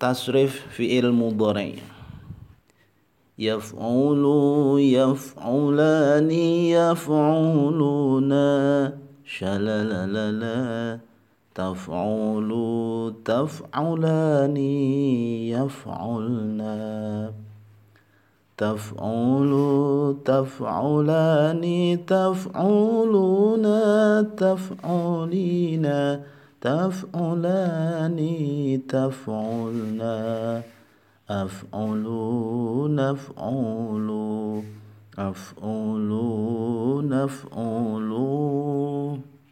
تصرف fi'il mudhari يفعل يفعلان يفعلون. شللللا تفعل تفعلان يفعلنا تفعل تفعلان تفعلون تفعلين. تفعلان تفعلنا. أفعل نفعل أفعل نفعل